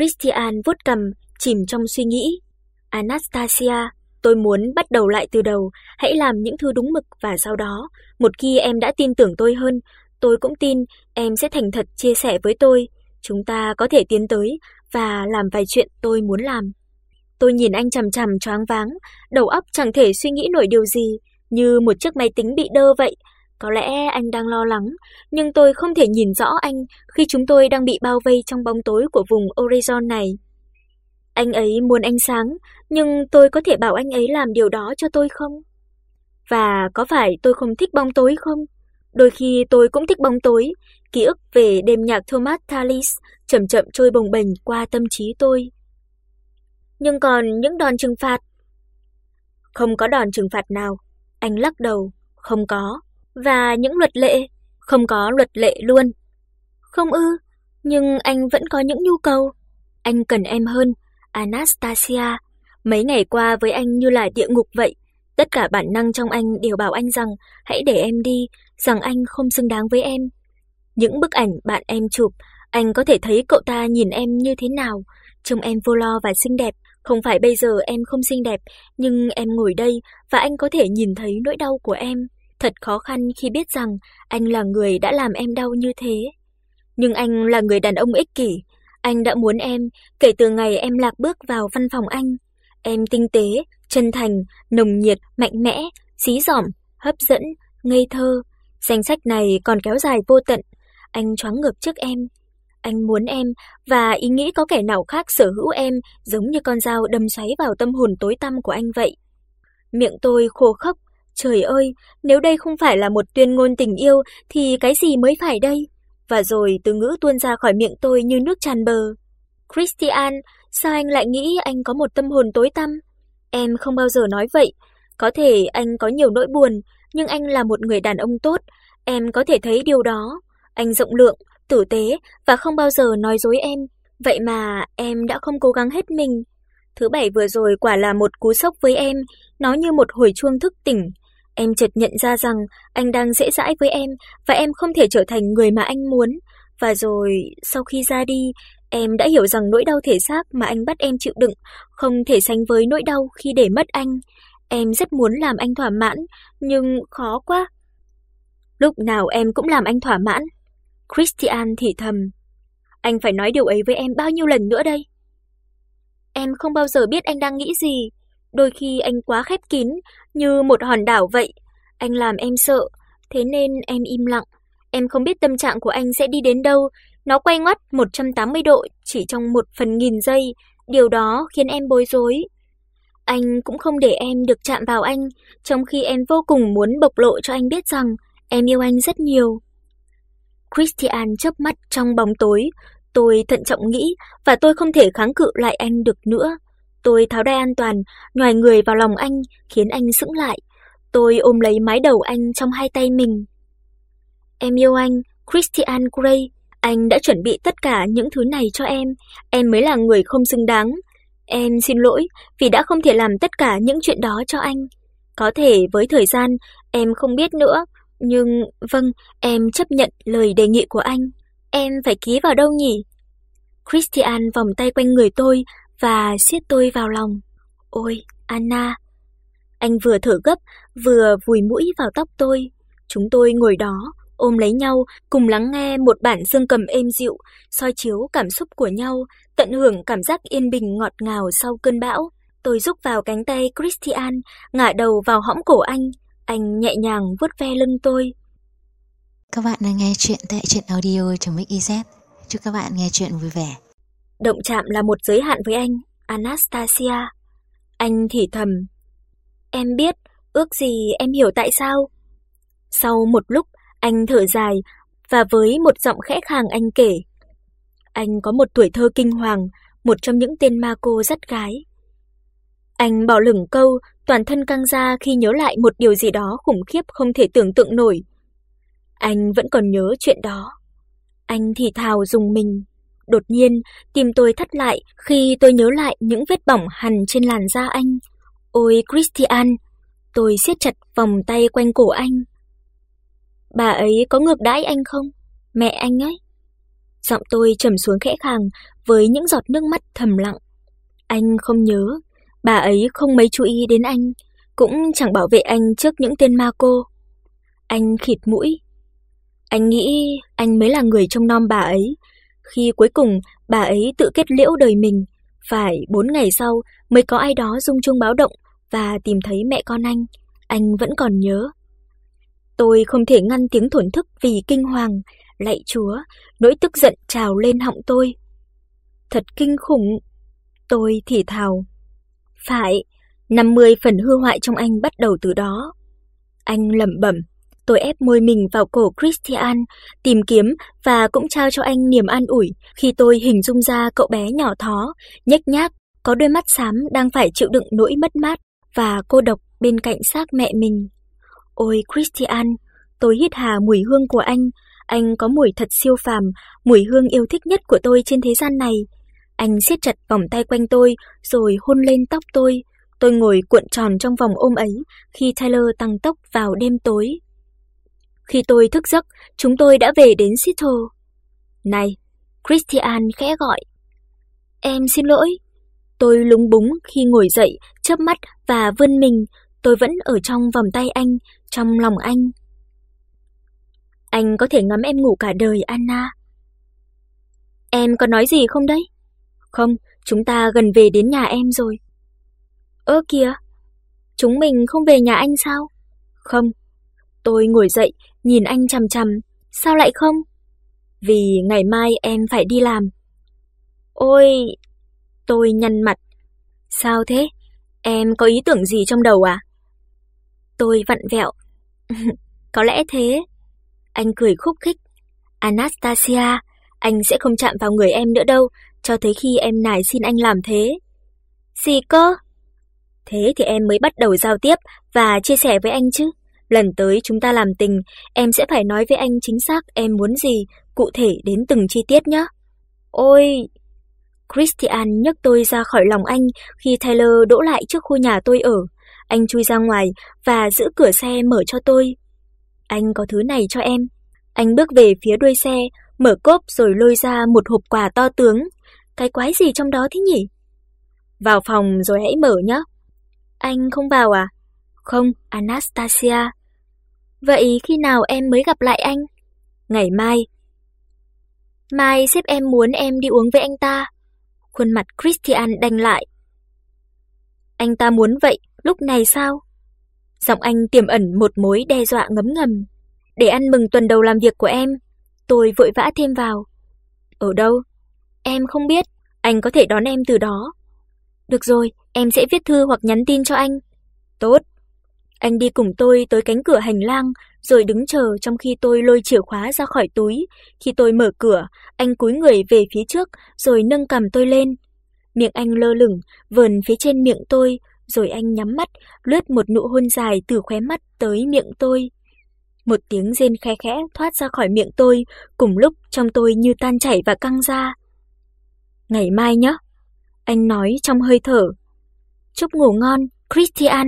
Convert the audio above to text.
Christian vuốt cằm, chìm trong suy nghĩ. Anastasia, tôi muốn bắt đầu lại từ đầu, hãy làm những thứ đúng mực và sau đó, một khi em đã tin tưởng tôi hơn, tôi cũng tin em sẽ thành thật chia sẻ với tôi, chúng ta có thể tiến tới và làm vài chuyện tôi muốn làm. Tôi nhìn anh chằm chằm choáng váng, đầu óc chẳng thể suy nghĩ nổi điều gì, như một chiếc máy tính bị đơ vậy. Có lẽ anh đang lo lắng, nhưng tôi không thể nhìn rõ anh khi chúng tôi đang bị bao vây trong bóng tối của vùng Horizon này. Anh ấy muốn ánh sáng, nhưng tôi có thể bảo anh ấy làm điều đó cho tôi không? Và có phải tôi không thích bóng tối không? Đôi khi tôi cũng thích bóng tối, ký ức về đêm nhạc Thomas Tallis chậm chậm trôi bồng bềnh qua tâm trí tôi. Nhưng còn những đòn trừng phạt? Không có đòn trừng phạt nào, anh lắc đầu, không có. Và những luật lệ? Không có luật lệ luôn. Không ư, nhưng anh vẫn có những nhu cầu. Anh cần em hơn, Anastasia. Mấy ngày qua với anh như là địa ngục vậy. Tất cả bản năng trong anh đều bảo anh rằng hãy để em đi, rằng anh không xứng đáng với em. Những bức ảnh bạn em chụp, anh có thể thấy cậu ta nhìn em như thế nào, trông em vô lo và xinh đẹp, không phải bây giờ em không xinh đẹp, nhưng em ngồi đây và anh có thể nhìn thấy nỗi đau của em. Thật khó khăn khi biết rằng anh là người đã làm em đau như thế. Nhưng anh là người đàn ông ích kỷ, anh đã muốn em kể từ ngày em lạc bước vào văn phòng anh. Em tinh tế, chân thành, nồng nhiệt, mạnh mẽ, xí dỏm, hấp dẫn, ngây thơ. Danh sách này còn kéo dài vô tận. Anh choáng ngợp trước em. Anh muốn em và ý nghĩ có kẻ nào khác sở hữu em giống như con dao đâm xoáy vào tâm hồn tối tăm của anh vậy. Miệng tôi khô khốc, trời ơi, nếu đây không phải là một tuyên ngôn tình yêu thì cái gì mới phải đây? Và rồi từ ngữ tuôn ra khỏi miệng tôi như nước tràn bờ. Christian, sao anh lại nghĩ anh có một tâm hồn tối tăm? Em không bao giờ nói vậy. Có thể anh có nhiều nỗi buồn, nhưng anh là một người đàn ông tốt, em có thể thấy điều đó. Anh rộng lượng, tử tế và không bao giờ nói dối em. Vậy mà em đã không cố gắng hết mình. Thứ bảy vừa rồi quả là một cú sốc với em, nó như một hồi chuông thức tỉnh. Em chợt nhận ra rằng anh đang dễ dãi với em và em không thể trở thành người mà anh muốn. Và rồi, sau khi ra đi, em đã hiểu rằng nỗi đau thể xác mà anh bắt em chịu đựng không thể sánh với nỗi đau khi để mất anh. Em rất muốn làm anh thỏa mãn, nhưng khó quá. Lúc nào em cũng làm anh thỏa mãn. Christian thì thầm. Anh phải nói điều ấy với em bao nhiêu lần nữa đây? Em không bao giờ biết anh đang nghĩ gì, đôi khi anh quá khép kín như một hòn đảo vậy, anh làm em sợ, thế nên em im lặng. Em không biết tâm trạng của anh sẽ đi đến đâu, nó quay ngoắt 180 độ chỉ trong một phần nghìn giây, điều đó khiến em bối rối. Anh cũng không để em được chạm vào anh, trong khi em vô cùng muốn bộc lộ cho anh biết rằng em yêu anh rất nhiều. Christian chớp mắt trong bóng tối, tôi thận trọng nghĩ và tôi không thể kháng cự lại anh được nữa. Tôi tháo đai an toàn, nhòi người vào lòng anh, khiến anh sững lại. Tôi ôm lấy mái đầu anh trong hai tay mình. Em yêu anh, Christian Grey. Anh đã chuẩn bị tất cả những thứ này cho em, em mới là người không xứng đáng. Em xin lỗi vì đã không thể làm tất cả những chuyện đó cho anh. Có thể với thời gian em không biết nữa, nhưng vâng, em chấp nhận lời đề nghị của anh. Em phải ký vào đâu nhỉ? Christian vòng tay quanh người tôi và siết tôi vào lòng. "Ôi, Anna." Anh vừa thở gấp, vừa vùi mũi vào tóc tôi. Chúng tôi ngồi đó, ôm lấy nhau, cùng lắng nghe một bản dương cầm êm dịu, soi chiếu cảm xúc của nhau, tận hưởng cảm giác yên bình ngọt ngào sau cơn bão. Tôi rúc vào cánh tay Christian, ngả đầu vào hõm cổ anh, anh nhẹ nhàng vuốt ve lưng tôi. Các bạn đang nghe chuyện tại truyện audio.mix.iz. Chúc các bạn nghe chuyện vui vẻ. Động chạm là một giới hạn với anh, Anastasia. Anh thì thầm. Em biết, ước gì em hiểu tại sao. Sau một lúc, anh thở dài và với một giọng khẽ khàng anh kể. Anh có một tuổi thơ kinh hoàng, một trong những tên ma cô rất gái. Anh bỏ lửng câu, toàn thân căng ra khi nhớ lại một điều gì đó khủng khiếp không thể tưởng tượng nổi. Anh vẫn còn nhớ chuyện đó. Anh thì thào dùng mình. Đột nhiên, tim tôi thắt lại khi tôi nhớ lại những vết bỏng hằn trên làn da anh. Ôi Christian, tôi siết chặt vòng tay quanh cổ anh. Bà ấy có ngược đãi anh không? Mẹ anh ấy. Giọng tôi trầm xuống khẽ khàng với những giọt nước mắt thầm lặng. Anh không nhớ, bà ấy không mấy chú ý đến anh, cũng chẳng bảo vệ anh trước những tên ma cô. Anh khịt mũi. Anh nghĩ anh mới là người trông nom bà ấy, khi cuối cùng bà ấy tự kết liễu đời mình, phải 4 ngày sau mới có ai đó rung chuông báo động và tìm thấy mẹ con anh, anh vẫn còn nhớ. Tôi không thể ngăn tiếng thổn thức vì kinh hoàng, lạy Chúa, nỗi tức giận trào lên họng tôi. Thật kinh khủng, tôi thì thào. Phải, 50 phần hư hoại trong anh bắt đầu từ đó. Anh lẩm bẩm, tôi ép môi mình vào cổ Christian, tìm kiếm và cũng trao cho anh niềm an ủi khi tôi hình dung ra cậu bé nhỏ thó, nhếch nhác, có đôi mắt xám đang phải chịu đựng nỗi mất mát và cô độc bên cạnh xác mẹ mình. Ôi Christian, tôi hít hà mùi hương của anh, anh có mùi thật siêu phàm, mùi hương yêu thích nhất của tôi trên thế gian này. Anh siết chặt vòng tay quanh tôi rồi hôn lên tóc tôi. Tôi ngồi cuộn tròn trong vòng ôm ấy khi Tyler tăng tốc vào đêm tối. Khi tôi thức giấc, chúng tôi đã về đến Seattle. "Này," Christian khẽ gọi. "Em xin lỗi." Tôi lúng búng khi ngồi dậy, chớp mắt và vươn mình, tôi vẫn ở trong vòng tay anh, trong lòng anh. Anh có thể ngắm em ngủ cả đời, Anna. Em có nói gì không đấy? Không, chúng ta gần về đến nhà em rồi. Ơ kìa, chúng mình không về nhà anh sao? Không. Tôi ngồi dậy, nhìn anh chằm chằm, sao lại không? Vì ngày mai em phải đi làm. Ôi, tôi nhăn mặt. Sao thế? Em có ý tưởng gì trong đầu à? Tôi vặn vẹo. có lẽ thế. Anh cười khúc khích. Anastasia, anh sẽ không chạm vào người em nữa đâu, cho tới khi em nài xin anh làm thế. Gì cơ? Thế thì em mới bắt đầu giao tiếp và chia sẻ với anh chứ. Lần tới chúng ta làm tình, em sẽ phải nói với anh chính xác em muốn gì, cụ thể đến từng chi tiết nhé. Ôi, Christian nhấc tôi ra khỏi lòng anh khi Taylor đỗ lại trước khu nhà tôi ở. Anh chui ra ngoài và giữ cửa xe mở cho tôi. Anh có thứ này cho em. Anh bước về phía đuôi xe, mở cốp rồi lôi ra một hộp quà to tướng. Cái quái gì trong đó thế nhỉ? Vào phòng rồi hãy mở nhé. Anh không vào à? Không, Anastasia. Vậy khi nào em mới gặp lại anh? Ngày mai. Mai sếp em muốn em đi uống với anh ta. Khuôn mặt Christian đanh lại. Anh ta muốn vậy, lúc này sao? Giọng anh tiềm ẩn một mối đe dọa ngấm ngầm. Để ăn mừng tuần đầu làm việc của em, tôi vội vã thêm vào. Ở đâu? Em không biết, anh có thể đón em từ đó. Được rồi, em sẽ viết thư hoặc nhắn tin cho anh. Tốt. Anh đi cùng tôi tới cánh cửa hành lang rồi đứng chờ trong khi tôi lôi chìa khóa ra khỏi túi. Khi tôi mở cửa, anh cúi người về phía trước rồi nâng cầm tôi lên. Miệng anh lơ lửng vờn phía trên miệng tôi, rồi anh nhắm mắt, lướt một nụ hôn dài từ khóe mắt tới miệng tôi. Một tiếng rên khẽ khẽ thoát ra khỏi miệng tôi, cùng lúc trong tôi như tan chảy và căng ra. "Ngày mai nhé." Anh nói trong hơi thở. "Chúc ngủ ngon, Christian."